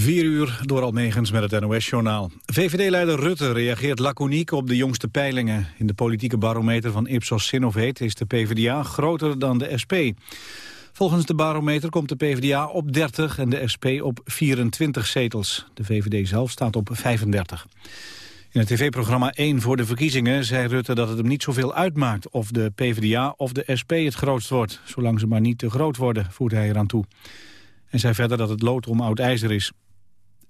4 uur door Almegens met het NOS-journaal. VVD-leider Rutte reageert laconiek op de jongste peilingen. In de politieke barometer van Ipsos Sinovate is de PvdA groter dan de SP. Volgens de barometer komt de PvdA op 30 en de SP op 24 zetels. De VVD zelf staat op 35. In het tv-programma 1 voor de verkiezingen zei Rutte dat het hem niet zoveel uitmaakt... of de PvdA of de SP het grootst wordt. Zolang ze maar niet te groot worden, voert hij eraan toe. En zei verder dat het lood om oud ijzer is.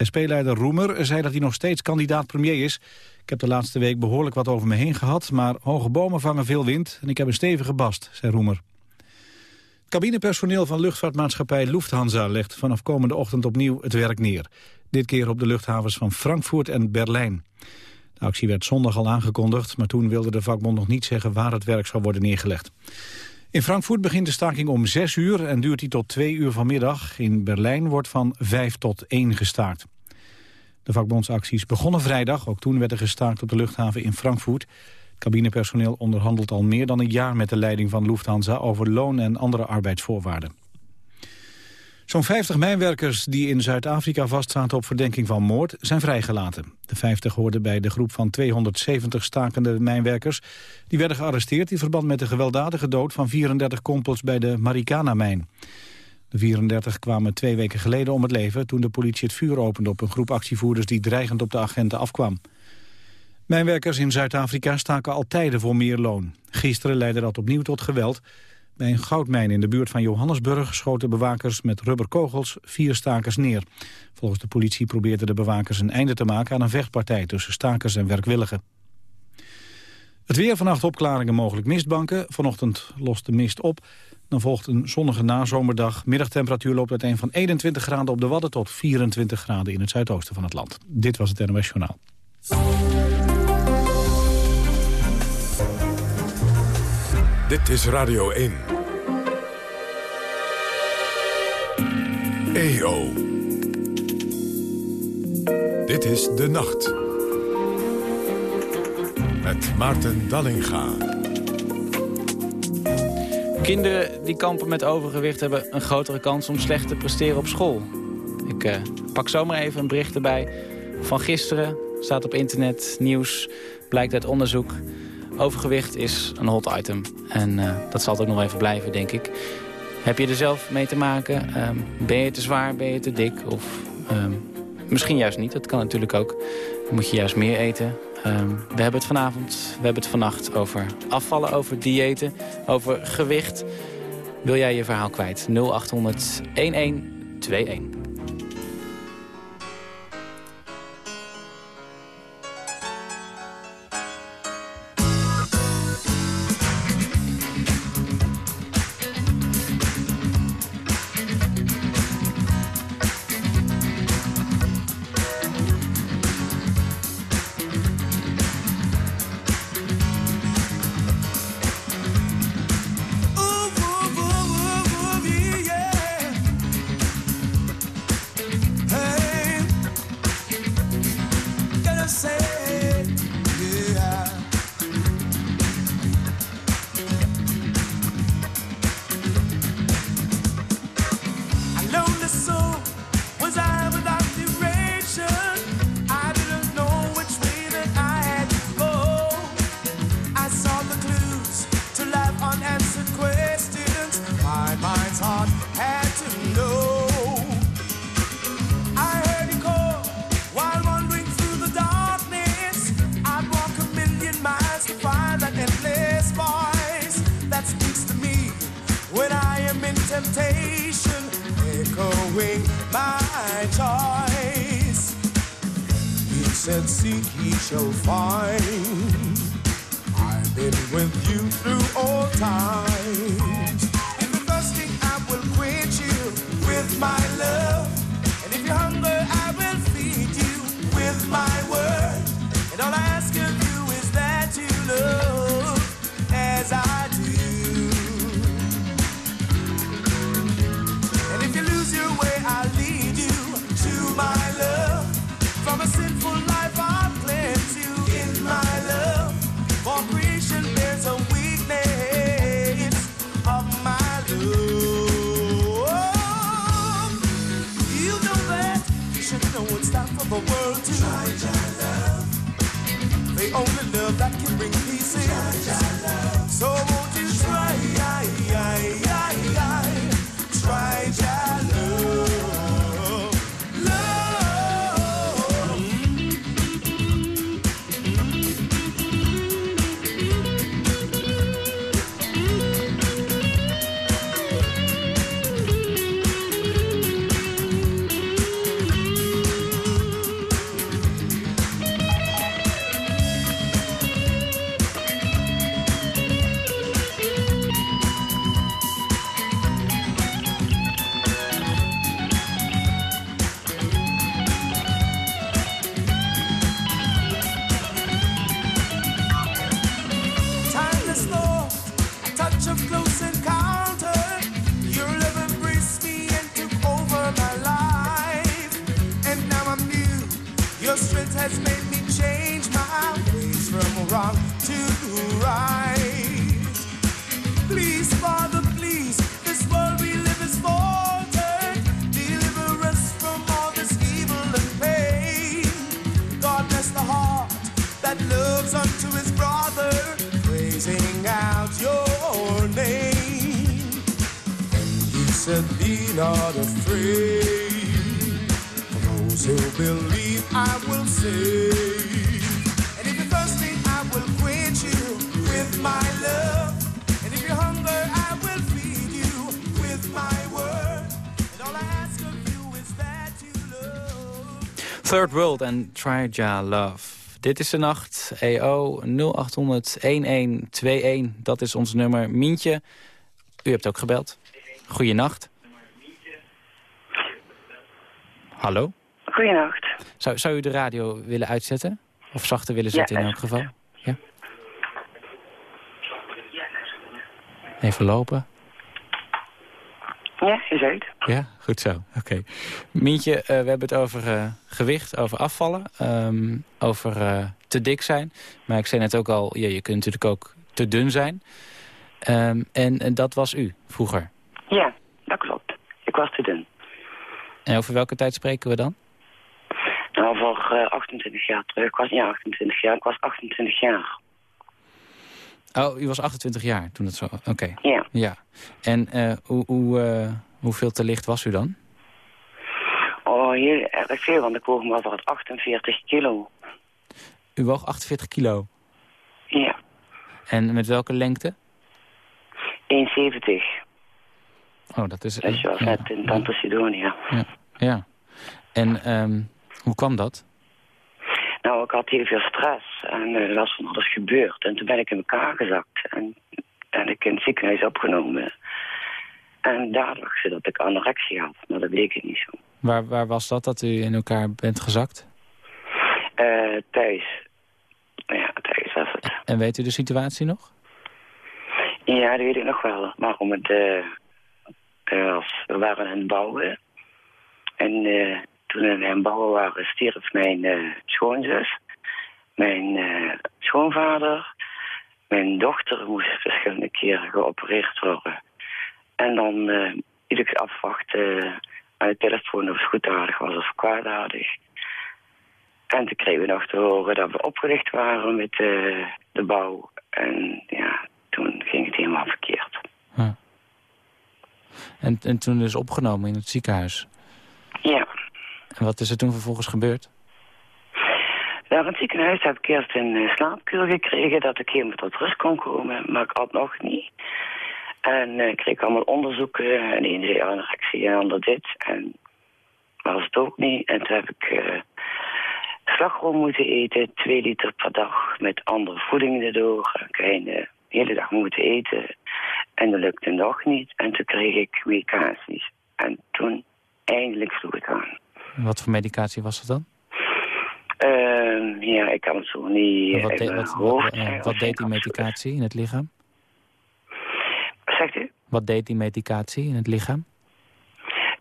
SP-leider Roemer zei dat hij nog steeds kandidaat-premier is. Ik heb de laatste week behoorlijk wat over me heen gehad... maar hoge bomen vangen veel wind en ik heb een stevige bast, zei Roemer. Het cabinepersoneel van luchtvaartmaatschappij Lufthansa... legt vanaf komende ochtend opnieuw het werk neer. Dit keer op de luchthavens van Frankfurt en Berlijn. De actie werd zondag al aangekondigd... maar toen wilde de vakbond nog niet zeggen waar het werk zou worden neergelegd. In Frankfurt begint de staking om 6 uur en duurt die tot 2 uur vanmiddag. In Berlijn wordt van 5 tot 1 gestaakt. De vakbondsacties begonnen vrijdag. Ook toen werd er gestaakt op de luchthaven in Frankfurt. Cabinepersoneel onderhandelt al meer dan een jaar met de leiding van Lufthansa... over loon en andere arbeidsvoorwaarden. Zo'n 50 mijnwerkers die in Zuid-Afrika vastzaten op verdenking van moord zijn vrijgelaten. De 50 hoorden bij de groep van 270 stakende mijnwerkers. Die werden gearresteerd in verband met de gewelddadige dood van 34 kompels bij de Marikana-mijn. De 34 kwamen twee weken geleden om het leven toen de politie het vuur opende op een groep actievoerders die dreigend op de agenten afkwam. Mijnwerkers in Zuid-Afrika staken al tijden voor meer loon. Gisteren leidde dat opnieuw tot geweld. Bij een goudmijn in de buurt van Johannesburg schoten bewakers met rubberkogels vier stakers neer. Volgens de politie probeerden de bewakers een einde te maken aan een vechtpartij tussen stakers en werkwilligen. Het weer vannacht opklaringen mogelijk mistbanken. Vanochtend lost de mist op. Dan volgt een zonnige nazomerdag. Middagtemperatuur loopt uiteen van 21 graden op de Wadden tot 24 graden in het zuidoosten van het land. Dit was het NOS Journaal. Dit is Radio 1. EO. Dit is De Nacht. Met Maarten Dallinga. Kinderen die kampen met overgewicht hebben een grotere kans om slecht te presteren op school. Ik uh, pak zomaar even een bericht erbij van gisteren. Staat op internet, nieuws, blijkt uit onderzoek. Overgewicht is een hot item. En uh, dat zal het ook nog even blijven, denk ik. Heb je er zelf mee te maken? Um, ben je te zwaar? Ben je te dik? Of um, misschien juist niet. Dat kan natuurlijk ook. Dan moet je juist meer eten. Um, we hebben het vanavond, we hebben het vannacht over afvallen, over diëten, over gewicht. Wil jij je verhaal kwijt? 0800 1121. and seek he shall find. I've been with you through all time. Third World en Try Ja Love. Dit is de nacht, EO 0800 1121. Dat is ons nummer. Mientje, u hebt ook gebeld. Goeienacht. Hallo? Goedenacht. Zou, zou u de radio willen uitzetten? Of zachter willen zetten Ja, in elk geval? Ja? Even lopen. Ja, uit. Ja, goed zo. Oké. Mientje, eh, we hebben het over eh, gewicht, over afvallen, ehm, over eh, te dik zijn. Maar ik zei net ook al, ja, je kunt natuurlijk ook te dun zijn. Ehm, en, en dat was u vroeger. Ja, dat klopt. Ik was te dun. En over welke tijd spreken we dan? Nou, voor eh, 28 jaar terug. Ik was niet 28 jaar, ik was 28 jaar. Oh, u was 28 jaar toen het zo... Oké, Ja. ja. En eh, hoe, hoe, eh, hoeveel te licht was u dan? Oh, heel erg veel, want ik woog maar voor het 48 kilo. U woog 48 kilo. Ja, En met welke lengte? 1,70. Oh, dat is... Je was ja, net in Tante Sidonia. Ja, ja. En ehm, hoe kwam dat? Nou, ik had heel veel stress en er was van alles gebeurd. En toen ben ik in elkaar gezakt en ben ik in het ziekenhuis opgenomen. En daar dacht ze dat ik anorexie had, maar dat bleek het niet zo. Waar, waar was dat, dat u in elkaar bent gezakt? Eh, thuis. Ja, thuis was het. En weet u de situatie nog? Ja, dat weet ik nog wel. Maar om het, was, we waren aan het bouwen. En eh, toen aan het bouwen waren, stierf mijn eh, schoonzus, mijn eh, schoonvader, mijn dochter moest verschillende keren geopereerd worden. En dan eh iedere afwachten aan de telefoon of het goedaardig was of kwaadaardig. En toen kregen we nog te horen dat we opgericht waren met de bouw. En ja, toen ging het helemaal verkeerd. En, en toen dus opgenomen in het ziekenhuis. En wat is er toen vervolgens gebeurd? daar in het ziekenhuis heb ik eerst een eh, slaapkuur gekregen... dat ik helemaal tot rust kon komen, maar ik had nog niet. En eh, ik kreeg allemaal onderzoeken. En de ene zei anorexie en de ander dit. En dat was het ook niet. En toen heb ik eh slagroom moeten eten, twee liter per dag... met andere voeding erdoor. Ik de hele dag moeten eten. En dat lukte nog niet. En toen kreeg ik medicaties. En toen eindelijk sloeg het aan. En Wat voor medicatie was dat dan? Ehm, ja, ik kan het zo niet wat, de- eh, wat deed die medicatie in het lichaam? Wat zegt u? Wat deed die medicatie in het lichaam?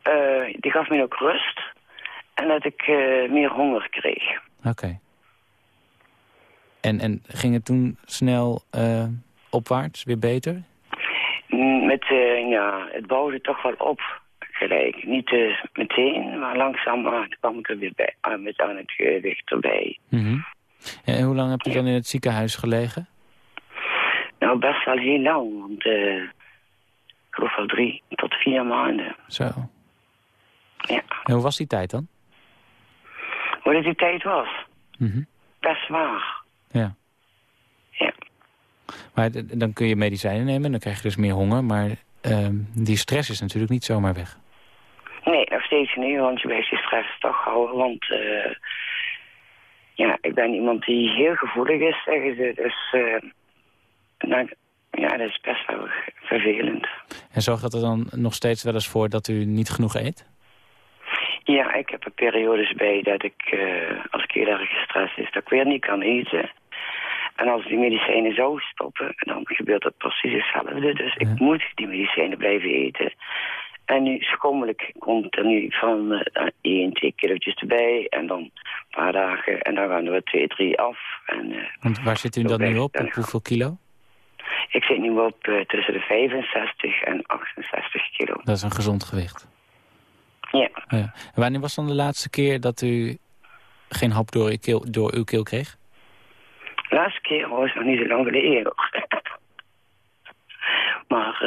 Eh, die gaf mij ook rust. En dat ik eh, meer honger kreeg. Oké. En, en ging het toen snel opwaarts, weer beter? Met, ja, het bouwde toch wel op. Gelijk. Niet eh, meteen, maar langzaam kwam ik er weer bij, aan, met aan het gewicht erbij. Mhm. En hoe lang heb je dan in het ziekenhuis gelegen? Nou, best wel heel lang, want eh, ik geloof wel drie tot vier maanden. Zo. Ja. En hoe was die tijd dan? Hoe dat die tijd was, Mhm. best waar. Ja. Ja. Maar dan kun je medicijnen nemen en dan krijg je dus meer honger. Maar ehm, die stress is natuurlijk niet zomaar weg. Nee, want je blijft je stress toch houden. Want eh, ja, ik ben iemand die heel gevoelig is, zeggen ze. Dus eh, nou, ja, dat is best wel vervelend. En zorgt dat er dan nog steeds wel eens voor dat u niet genoeg eet? Ja, ik heb er periodes bij dat ik, eh, als ik heel erg gestrest is, dat ik weer niet kan eten. En als die medicijnen zo stoppen, dan gebeurt dat precies hetzelfde. Dus Ja. ik moet die medicijnen blijven eten. En nu schommelijk komt er nu van eh, één, twee kilootjes erbij. En dan een paar dagen. En dan gaan er weer twee, drie af. En eh, Want waar zit u dan nu op? Op ik. hoeveel kilo? ik zit nu op eh, tussen de 65 en 68 kilo. Dat is een gezond gewicht. Ja, Ja. En wanneer was dan de laatste keer dat u geen hap door uw keel, door uw keel kreeg? de laatste keer was nog niet zo lang geleden. maar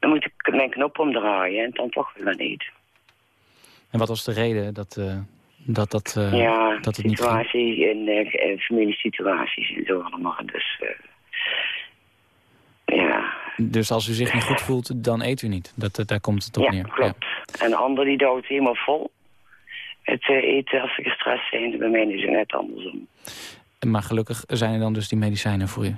dan moet ik mijn knop omdraaien en dan toch weer eten. En wat was de reden dat eh, dat, dat, ja, dat het niet ging? situatie in eh, eh, familiesituaties en zo allemaal. Dus ja, Dus als u zich niet goed voelt, dan eet u niet. Dat, daar komt het op ja neer. klopt. En de ander die houdt helemaal vol. Het eten als ze gestrest zijn, bij mij is het net andersom. Ja. Maar gelukkig zijn er dan dus die medicijnen voor u.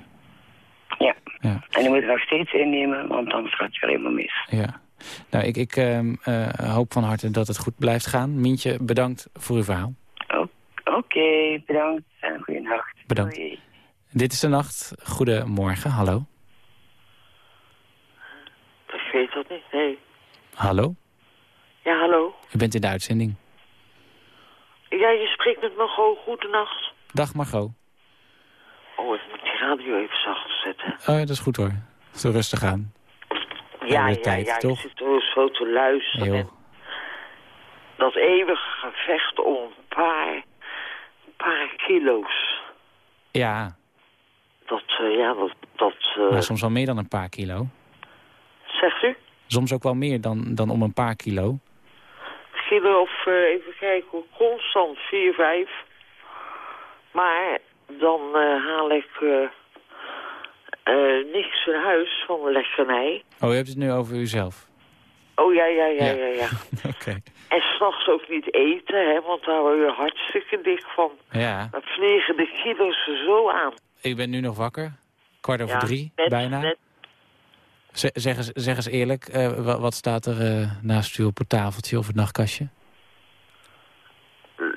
Ja. En die moet je nog steeds innemen, want anders gaat het weer helemaal mis. Ja. Nou, ik, ik ehm, eh, hoop van harte dat het goed blijft gaan. Mientje, bedankt voor uw verhaal. Oké, bedankt en goede nacht. Bedankt. Doei. Dit is de nacht. Goedemorgen. Hallo. Ik weet dat niet, nee. Hallo. Ja, hallo. U bent in de uitzending. Ja, je spreekt met Margot. Goedenacht. Dag Margot. Oh, radio even zachter zetten. Oh, ja, dat is goed hoor. Zo rustig aan. Ja, ja, tijd, ja. toch? Ik zit er zo te luisteren. En dat eeuwige gevecht om een paar, paar kilo's. Ja, Dat, eh, ja, dat, dat eh, maar soms wel meer dan een paar kilo. zegt u? Soms ook wel meer dan, dan om een paar kilo. Kilo of, eh, even kijken, constant 4, 5. Maar dan eh, haal ik eh, eh, niks in huis van de lekkernij. Oh, u hebt het nu over uzelf. Oh ja, ja, ja, Ja. ja. Oké. En s'nachts ook niet eten, hè, want daar word je hartstikke dik van. Ja, Dan vliegen de kilo's er zo aan. ik ben nu nog wakker. Kwart over drie, bijna. zeg, eens, zeg eens eerlijk, wa- wat staat er naast u op het tafeltje of het nachtkastje?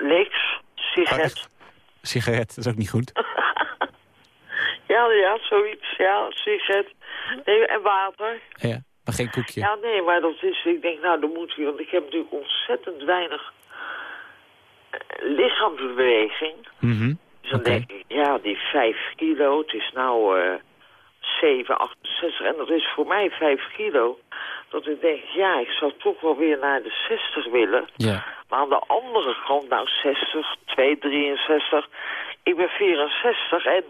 niks, sigaret. Sigaret, dat is ook niet goed. Ja, ja, zoiets, ja, sigaret. Nee, en water. Ja, maar geen koekje. Ja, nee, maar dat is, ik denk, nou, dan moet je, want ik heb natuurlijk ontzettend weinig eh, lichaamsbeweging. Mhm. Dus dan denk ik, ja, die 5 kilo, het is nou eh 7, 68 en dat is voor mij 5 kilo. Dat ik denk, ja, ik zou toch wel weer naar de 60 willen. Ja. Maar aan de andere kant, nou 60, 2, 63. Ik ben 64 en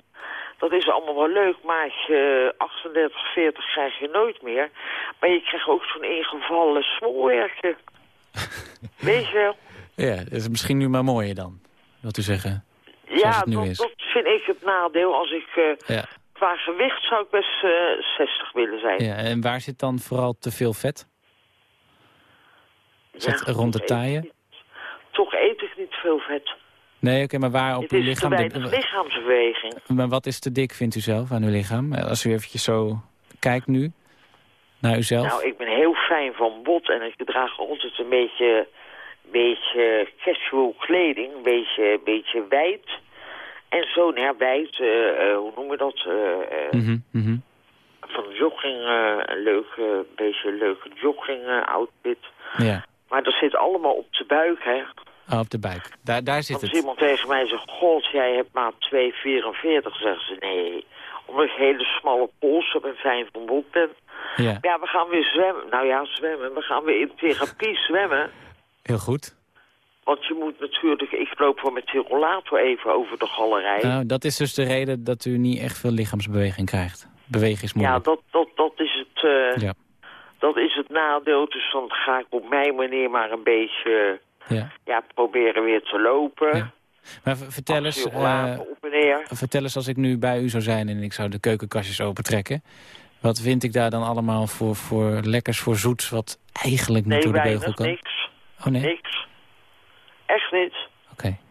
dat is allemaal wel leuk, maar je 38, 40 krijg je nooit meer. Maar je krijgt ook zo'n ingevallen smolwerken. Weet je wel? ja, dat is misschien nu maar mooier dan, wat u zeggen. Ja, dat vind ik het nadeel. Als ik eh, Ja. Qua gewicht zou ik best eh 60 willen zijn. ja. En waar zit dan vooral te veel vet? Is Ja, rond de taaien? Toch eet ik niet veel vet. Nee, oké, maar waar op Het uw is te lichaam... weinig lichaamsbeweging. Maar wat is te dik, vindt u zelf, aan uw lichaam? Als u eventjes zo kijkt nu naar uzelf. Nou, ik ben heel fijn van bot en ik draag altijd een beetje, beetje casual kleding, een beetje, beetje wijd. En zo, nou ja, wijd, eh, eh, hoe noemen we dat? Eh, Mhm, mhm. Van jogging, eh, een leuke, beetje leuke jogging outfit. Ja, Maar dat zit allemaal op de buik, hè. oh, op de buik. Daar, daar zit Als het. iemand tegen mij zegt, god, jij hebt maat 2,44, zeggen ze nee. Omdat ik hele smalle pols heb en fijn van bot ben. Ja, Ja, we gaan weer zwemmen. Nou ja, zwemmen. We gaan weer in therapie zwemmen. heel goed. Want je moet natuurlijk... Ik loop wel met die rollator even over de galerij. Nou, dat is dus de reden dat u niet echt veel lichaamsbeweging krijgt. Bewegen is ja, moeilijk. dat, dat, dat, is het, eh, Ja. dat is het nadeel. Dus dan ga ik op mijn manier maar een beetje... Ja. Ja, proberen weer te lopen. Ja. Maar vertel eens, eh, vertel eens als ik nu bij u zou zijn en ik zou de keukenkastjes opentrekken. Wat vind ik daar dan allemaal voor, voor lekkers, voor zoets, wat eigenlijk niet Nee, door de beugel kan? niks. Oh nee? Niks. Echt niet.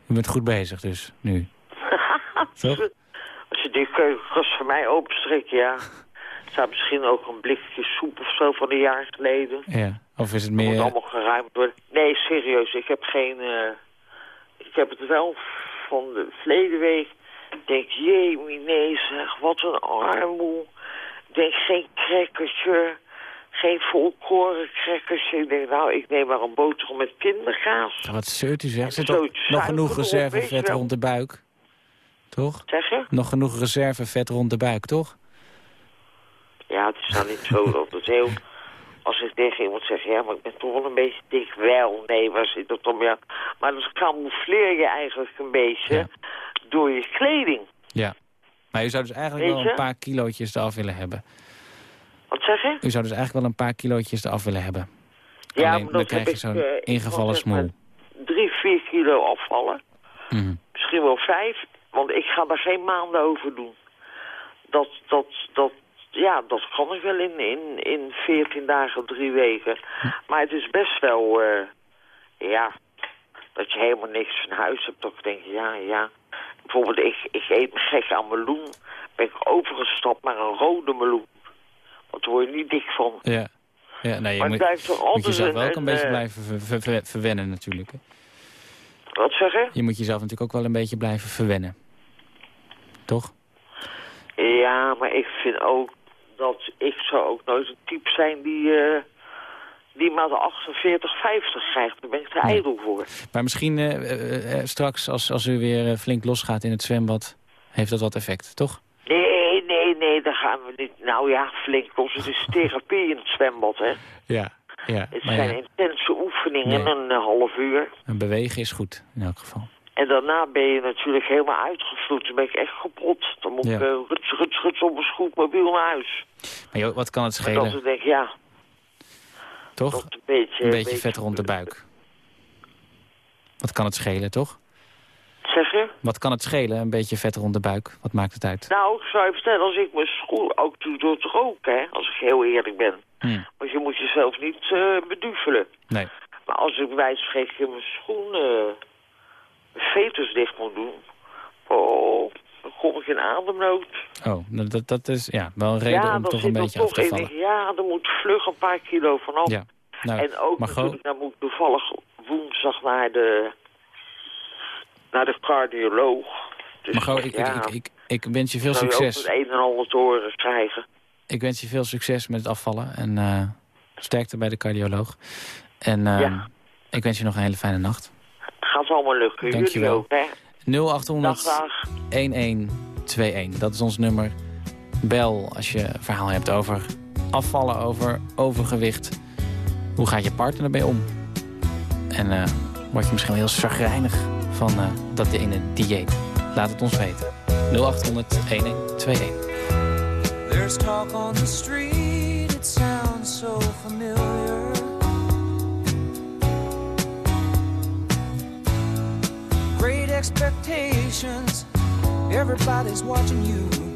u bent goed bezig dus, nu. Toch? Als je die keukenkast voor mij openstrikt, ja. Er staat misschien ook een blikje soep of zo van een jaar geleden. Ja. Of is het Dat moet meer... allemaal geruimd worden. Nee, serieus. Ik heb geen... eh, ik heb het wel van de verleden week. Ik denk, jee, nee zeg, wat een armoe. Ik denk, geen crackertje. Geen volkoren crackertje. Ik denk, nou, ik neem maar een boterham met kinderkaas. Ja, Wat zeurt u zegt. Er zit nog genoeg reservevet je rond de buik. Toch? Zeg je? Nog genoeg reservevet rond de buik, toch? Ja, het is nou niet zo dat het heel... Als ik tegen iemand zeg, ja, maar ik ben toch wel een beetje dik. Wel, nee, waar zit dat om? Ja. Maar dat camoufleer je eigenlijk een beetje Ja. door je kleding. Ja. Maar u zou dus eigenlijk wel je? een paar kilootjes eraf willen hebben. Wat zeg je? U zou dus eigenlijk wel een paar kilootjes eraf willen hebben. Ja, Alleen maar dan dat krijg je zo'n eh, ingevallen smoel. Drie, vier kilo afvallen. Mhm. Misschien wel vijf. Want ik ga daar geen maanden over doen. Dat, dat, dat, ja, dat kan ik wel in, in, in 14 dagen, drie weken. Maar het is best wel, eh, ja, dat je helemaal niks van huis hebt. Dat ik denk, ja, ja. Bijvoorbeeld, ik, ik eet me gek aan meloen. Ben ik overgestapt naar een rode meloen. Want daar word je niet dik van. Ja. ja nee, je Maar het moet, blijft toch moet altijd jezelf wel een, een, beetje eh, blijven ver- ver- ver- verwennen natuurlijk. hè. Wat zeg je? Je moet jezelf natuurlijk ook wel een beetje blijven verwennen. Toch? Ja, maar ik vind ook dat ik zou ook nooit een type zijn die, eh die maar de 48, 50 krijgt. Daar ben ik te Nee. ijdel voor. Maar misschien eh, straks, als, als u weer flink losgaat in het zwembad... heeft dat wat effect, toch? Nee, nee, daar gaan we niet. Nou ja, flink los. Het is therapie in het zwembad, hè. Ja. ja. Het zijn ja, intense oefeningen, Nee. een eh, half uur. een bewegen is goed, in elk geval. En daarna ben je natuurlijk helemaal uitgevloed. Dan ben ik echt kapot. Dan moet Ja. ik uh, ruts, ruts, ruts op mijn scootmobiel naar huis. Maar joh, wat kan het En schelen, dat ik denk, ja, toch? een beetje... Een beetje vet rond de buik. Wat kan het schelen, toch? Zeg je? Wat kan het schelen, een beetje vet rond de buik? Wat maakt het uit? Nou, ik zou je vertellen, als ik mijn schoen ook doe door te roken, hè, als ik heel eerlijk ben. Hm, Want je moet jezelf niet eh beduvelen. nee. Maar als ik bij wijze van spreken mijn schoen, mijn veters dicht moet doen, oh, dan kom ik in ademnood. Oh, nou, dat, dat is ja, wel een reden ja, om dan toch een dan beetje af toch te in, vallen. ik denk, ja, er moet vlug een paar kilo vanaf. Ja. Nou, en ook Margot, natuurlijk, dan moet ik toevallig woensdag naar de, naar de cardioloog. Dus ik, ja, ik, ik, ik, ik wens je veel succes. ook het een en ander te horen krijgen. Ik wens je veel succes met het afvallen. En eh, sterkte bij de cardioloog. En eh, Ja. ik wens je nog een hele fijne nacht. Gaat allemaal lukken. Jullie Dankjewel. ook, hè? 0800 Dag, dag. 1121. Dat is ons nummer. Bel als je een verhaal hebt over afvallen, over overgewicht. Hoe gaat je partner ermee om? En eh, word je misschien wel heel chagrijnig van eh, dat ene dieet? Laat het ons weten. 0800 1121. There's talk on the street, it sounds so familiar. Great expectations, everybody's watching you.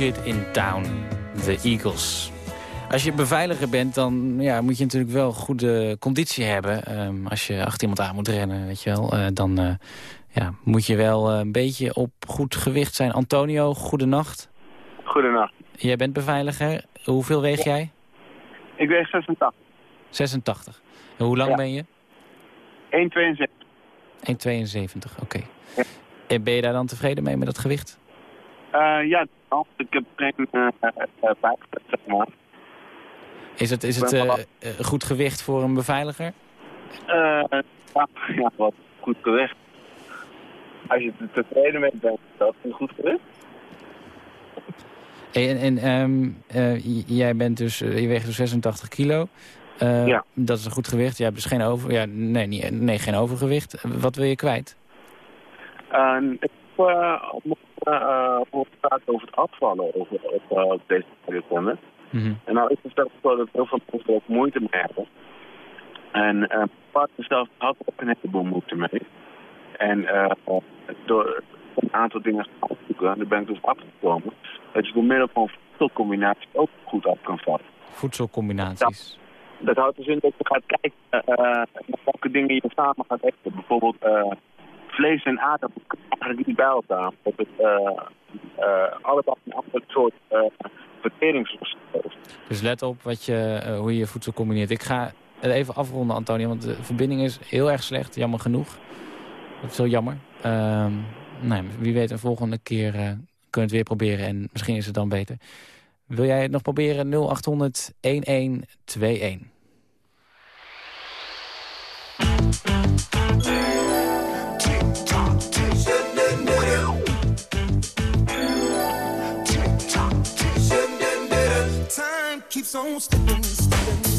Kid in Town, de Eagles. Als je beveiliger bent, dan ja, moet je natuurlijk wel goede conditie hebben. Ehm, als je achter iemand aan moet rennen, weet je wel. eh, dan eh, ja, moet je wel eh, een beetje op goed gewicht zijn. Antonio, goedenacht. Goedenacht. Jij bent beveiliger. Hoeveel weeg jij? Ik weeg 86. 86. En hoe lang Ja. ben je? 1,72. 1,72, oké. Ja. En ben je daar dan tevreden mee met dat gewicht? Eh, ja, ik heb geen uh, uh, bijgezet, zeg maar. Is het, is het eh, eh, goed gewicht voor een beveiliger? Eh, ja, ja, wat goed gewicht. Als je er tevreden mee bent, is dat een goed gewicht. En, en ehm, eh, jij bent dus, eh, je weegt dus 86 kilo. Eh, Ja. Dat is een goed gewicht. Je hebt dus geen over, ja, nee, niet, nee, geen overgewicht. Eh, Wat wil je kwijt? Ik heb uh, uh, praten over het afvallen over, op, op deze periode. Mhm. En nou is het zelfs zo dat heel veel mensen ook moeite mee hebben. En uh, partner zelf had ook een heleboel moeite mee. En uh, door een aantal dingen gaan opzoeken, daar ben ik dus afgekomen, dat je door middel van voedselcombinatie ook goed af kan vallen. Voedselcombinaties. Dat houdt dus in dat je gaat kijken uh, naar welke dingen je samen gaat eten. Bijvoorbeeld uh, vlees en aardappelen niet bij elkaar. Dat het uh, uh, allebei een ander soort uh, verteringsproces Dus let op wat je, hoe je je voedsel combineert. Ik ga het even afronden, Antonio. Want de verbinding is heel erg slecht, jammer genoeg. Dat is jammer. Ehm, nou, wie weet, een volgende keer kunnen we het weer proberen. En misschien is het dan beter. Wil jij het nog proberen? 0800 1121. on stepping, stepping.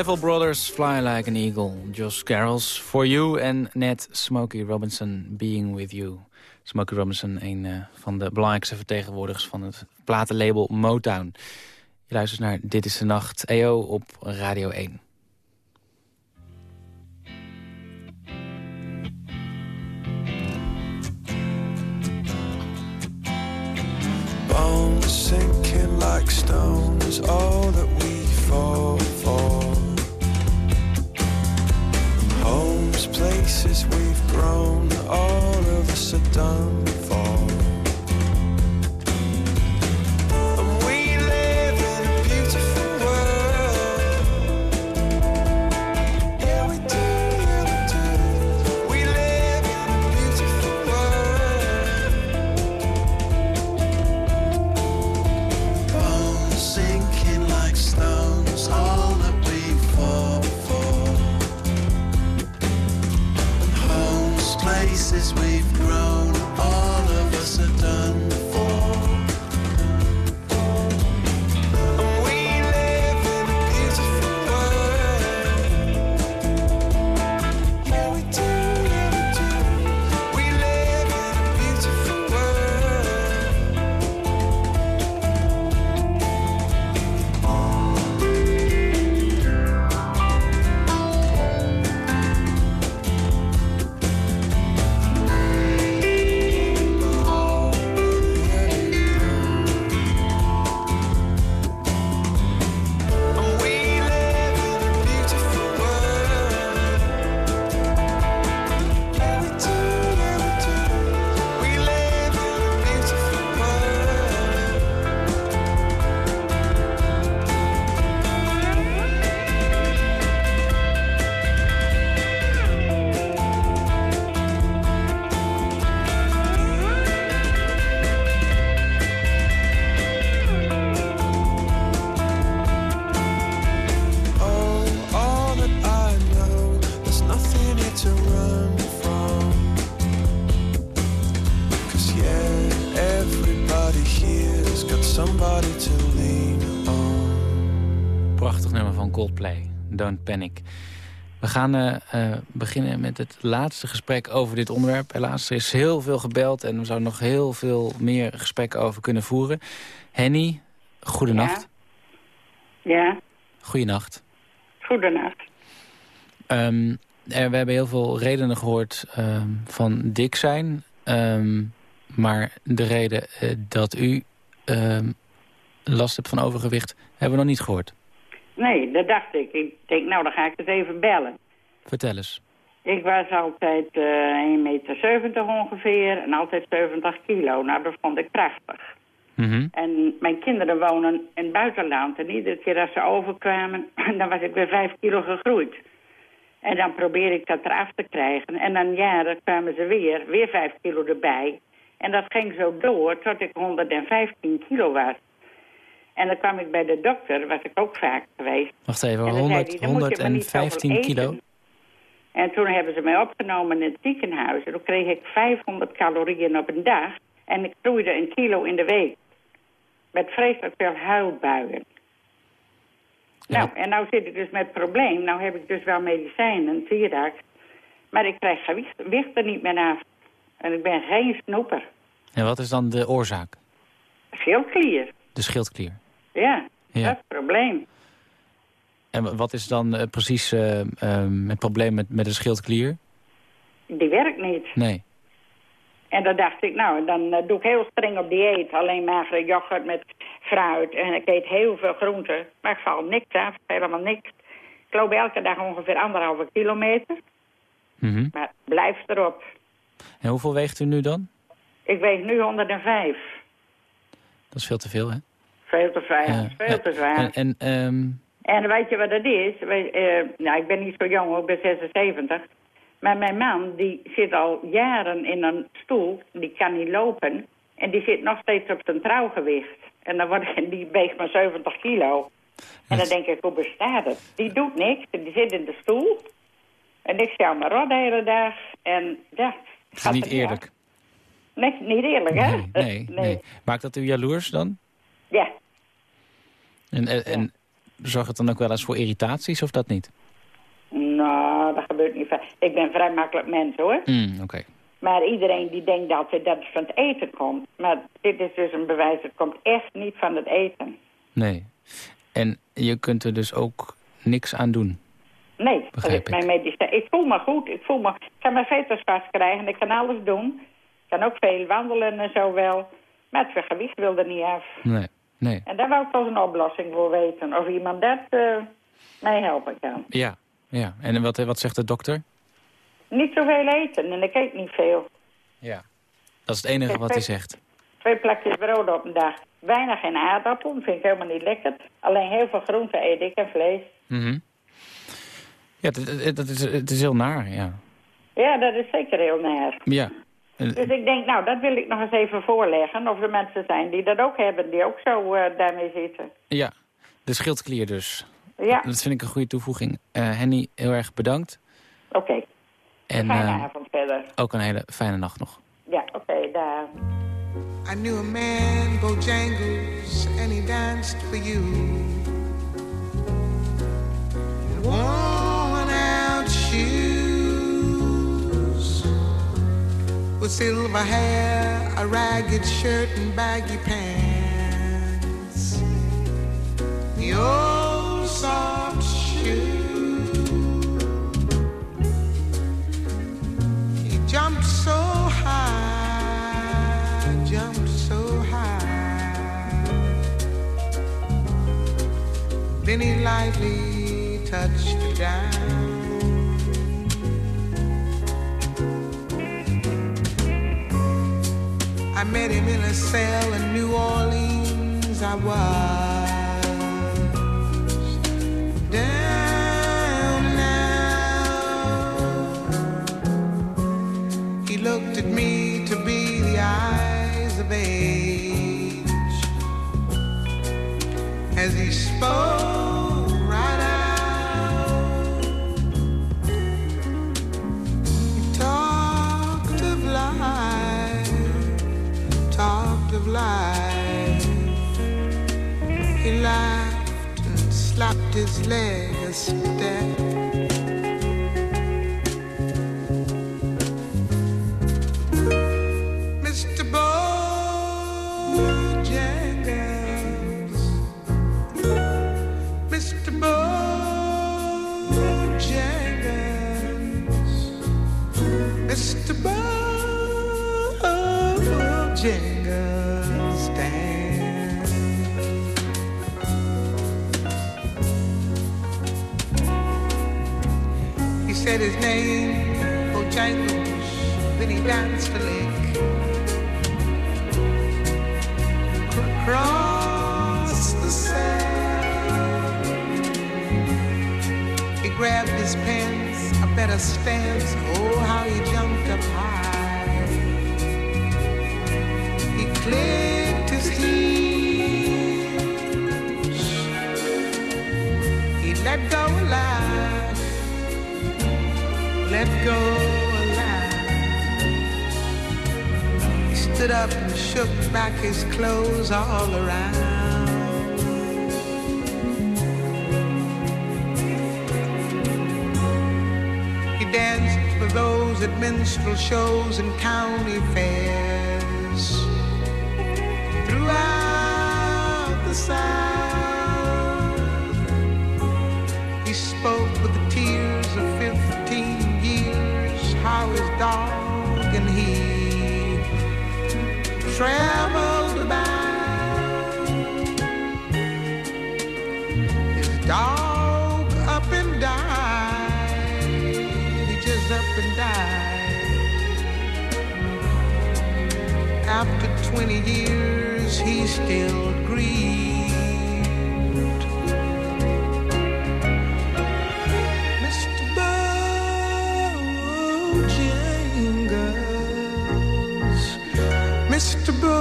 Neville Brothers, Fly Like an Eagle. Josh Carols, For You en net Smokey Robinson, Being With You. Smokey Robinson, een eh, van de belangrijkste vertegenwoordigers van het platenlabel Motown. Je luistert naar Dit is de Nacht, EO op Radio 1. Bones sinking like stone is all that we fall for. We've grown, all of us are done for. Gaan eh, beginnen met het laatste gesprek over dit onderwerp. Helaas, er is heel veel gebeld en we zouden nog heel veel meer gesprekken over kunnen voeren. Henny, goedenacht. Ja, Goedenacht. goedenacht. Ehm, er, we hebben heel veel redenen gehoord ehm, van dik zijn. Ehm, maar de reden eh, dat u ehm, last hebt van overgewicht hebben we nog niet gehoord. Nee, dat dacht ik. Ik denk, nou, dan ga ik het even bellen. Vertel eens. Ik was altijd eh 1,70 meter ongeveer en altijd 70 kilo. Nou, dat vond ik prachtig. Mhm. En mijn kinderen wonen in het buitenland. En iedere keer als ze overkwamen, dan was ik weer 5 kilo gegroeid. En dan probeer ik dat eraf te krijgen. En dan jaren kwamen ze weer, weer 5 kilo erbij. En dat ging zo door tot ik 115 kilo was. En dan kwam ik bij de dokter, was ik ook vaak geweest. Wacht even, En dan zei 100, hij, dan moet je maar niet zoveel 115 kilo. En toen hebben ze mij opgenomen in het ziekenhuis. En toen kreeg ik 500 calorieën op een dag. En ik groeide een kilo in de week. Met vreselijk veel huilbuien. Nou, en nou zit ik dus met het probleem. Nou heb ik dus wel medicijnen, Virax. Maar ik krijg gewicht, gewicht er niet meer af. En ik ben geen snoeper. En wat is dan de oorzaak? Schildklier. De schildklier. Ja, Ja. dat is het probleem. En wa- wat is dan eh, precies eh, ehm, het probleem met, met de schildklier? Die werkt niet. Nee. En dan dacht ik, nou, dan eh, doe ik heel streng op dieet. Alleen magere yoghurt met fruit. En ik eet heel veel groenten. Maar ik val niks af, helemaal niks. Ik loop elke dag ongeveer anderhalve kilometer. Mhm. Maar blijf erop. En hoeveel weegt u nu dan? Ik weeg nu 105. Dat is veel te veel, hè? Veel te Ja. veel te zwaar. En, en ehm, En weet je wat dat is? Eh, nou, ik ben niet zo jong, hoor, ik ben 76. Maar mijn man, die zit al jaren in een stoel. Die kan niet lopen. En die zit nog steeds op zijn trouwgewicht. En dan wordt, die weegt maar 70 kilo. En dan denk ik, hoe bestaat het? Die doet niks. Die zit in de stoel. En ik stel me rot de hele dag. En ja... het is niet eerlijk. Nee, niet eerlijk, hè? Nee, nee, nee. Maakt dat u jaloers dan? En, eh, en, zorgt het dan ook wel eens voor irritaties of dat niet? Nou, dat gebeurt niet. Ik ben vrij makkelijk mens hoor. Mm, oké. Maar iedereen die denkt dat het van het eten komt. Maar dit is dus een bewijs, het komt echt niet van het eten. Nee. En je kunt er dus ook niks aan doen? Nee, dat is mijn medicijn. Ik voel me goed, ik voel me... Kan mijn veters vast krijgen, ik kan alles doen. Ik kan ook veel wandelen en zo wel. Maar het gewicht wilde niet af. Nee. Nee. En daar wou ik pas een oplossing voor weten. Of iemand dat uh, mij helpen kan. Ja, ja. en wat, eh, wat zegt de dokter? Niet zoveel eten en ik eet niet veel. Ja, dat is het enige wat hij zegt. Twee plakjes brood op een dag. Weinig en aardappel, vind ik helemaal niet lekker. Alleen heel veel groente eet ik en vlees. Mm. Ja, dat, dat is, het is heel naar, ja. Ja, dat is zeker heel naar. Ja, dus ik denk, nou, dat wil ik nog eens even voorleggen. Of er mensen zijn die dat ook hebben, die ook zo eh, daarmee zitten. Ja, de schildklier dus. Ja. Dat vind ik een goede toevoeging. Eh, Henny, heel erg bedankt. Oké. Okay. En Fijne eh, avond verder. Ook een hele fijne nacht nog. Ja, oké, daar. I knew a man, Bojangles, and he danced for you. with silver hair, a ragged shirt and baggy pants. The old soft shoe. He jumped so high, jumped so high. Then he lightly touched the ground. met him in a cell in New Orleans. I was down now. He looked at me to be the eyes of age as he spoke. his leg. said his name, Bojangles, then he danced a lick. Across the sand, he grabbed his pants, a better stance. Oh, how he jumped up high. He cleared. let go alive. He stood up and shook back his clothes all around. He danced for those at minstrel shows and county fairs. twenty years he still grieved. Mr. Bojangles, Mr. Bojangles.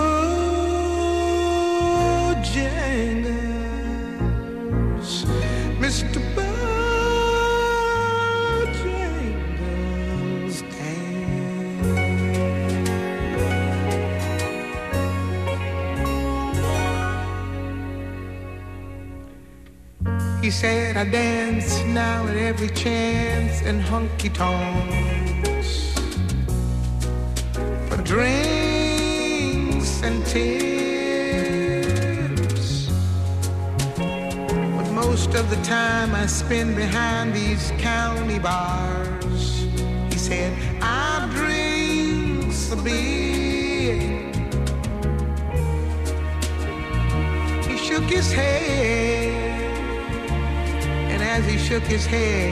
Said, I dance now at every chance in honky tonks for drinks and tips. But most of the time I spend behind these county bars. He said, I drink a beer. He shook his head, as he shook his head,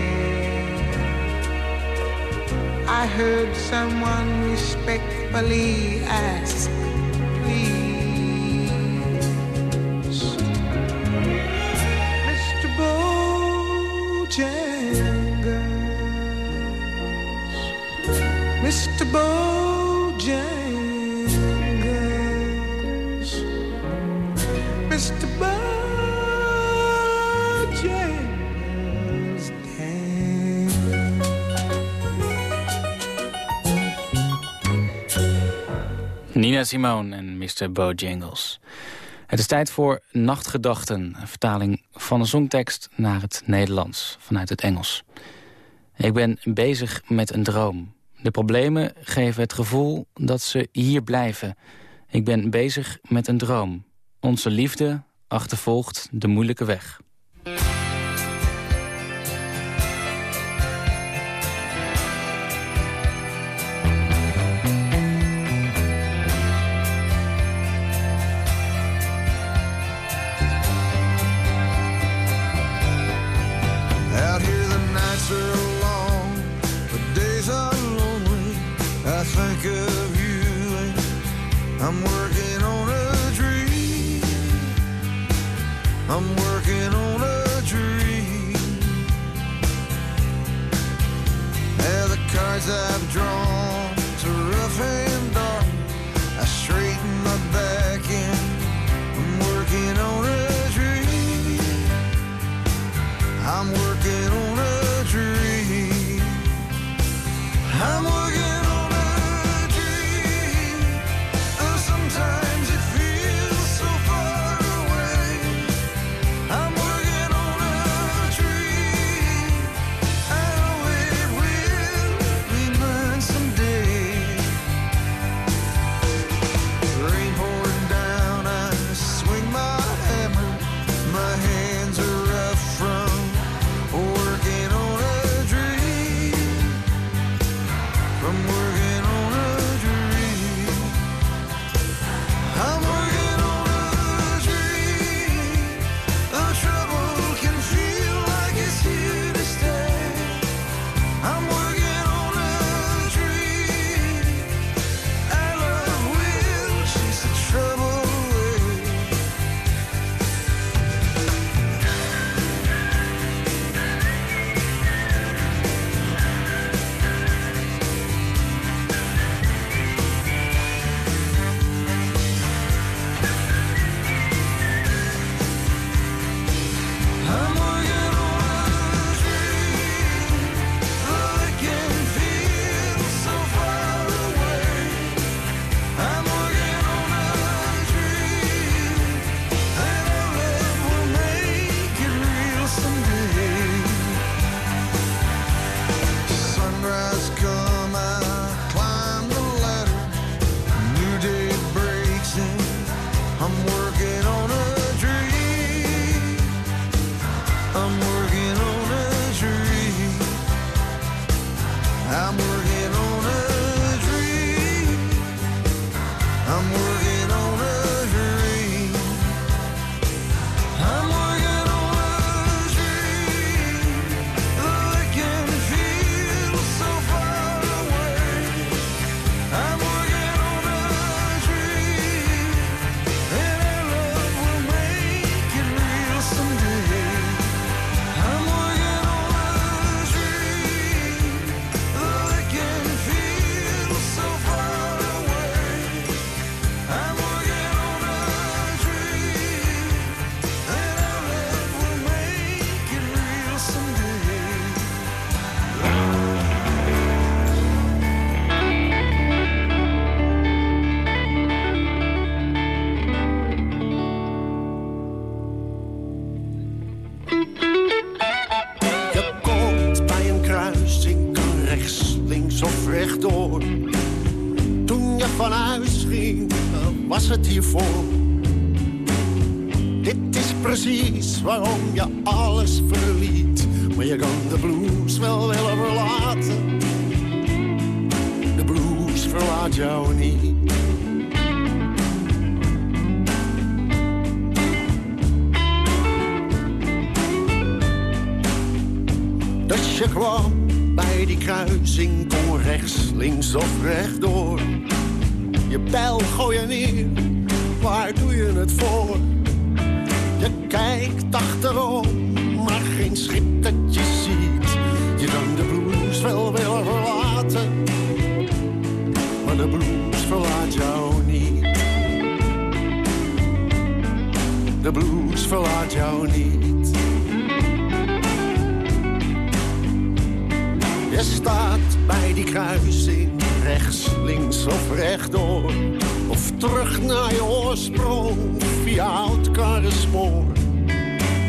I heard someone respectfully ask, please, Nina Simone en Mr. Bojangles. Het is tijd voor Nachtgedachten, een vertaling van een songtekst naar het Nederlands, vanuit het Engels. Ik ben bezig met een droom. De problemen geven het gevoel dat ze hier blijven. Ik ben bezig met een droom. Onze liefde achtervolgt de moeilijke weg.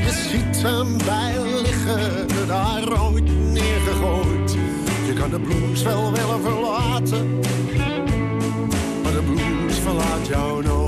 Je ziet hem bij liggen, daar ooit neergegooid. Je kan de blues wel willen verlaten, maar de blues verlaat jou nooit.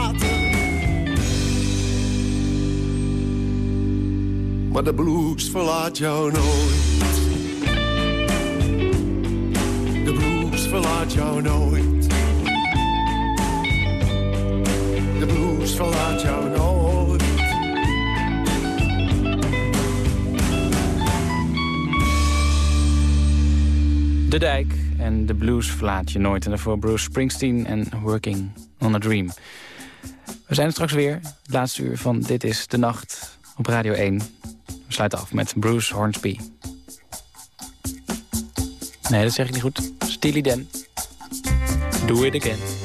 Maar de blues verlaat jou nooit. De blues verlaat jou nooit. De blues verlaat jou nooit. De Dijk en de blues verlaat je nooit. En daarvoor Bruce Springsteen en Working on a Dream. We zijn er straks weer. Het laatste uur van Dit is de Nacht op Radio 1. We sluiten af met Bruce Hornsby. Nee, dat zeg ik niet goed. Steely Dan. Do it again.